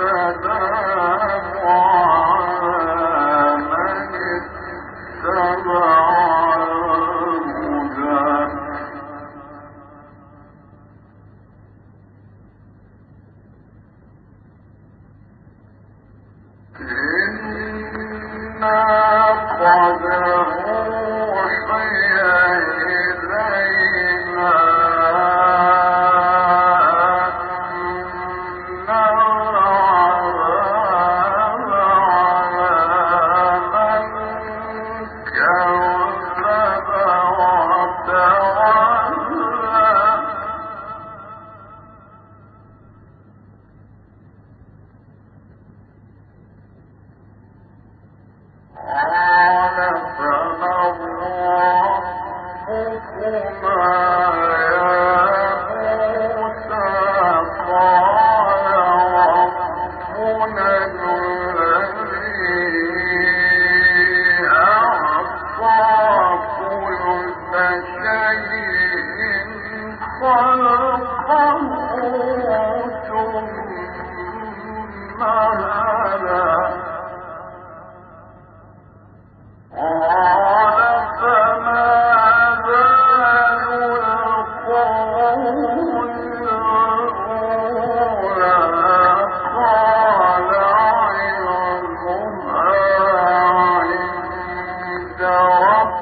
إن كتاب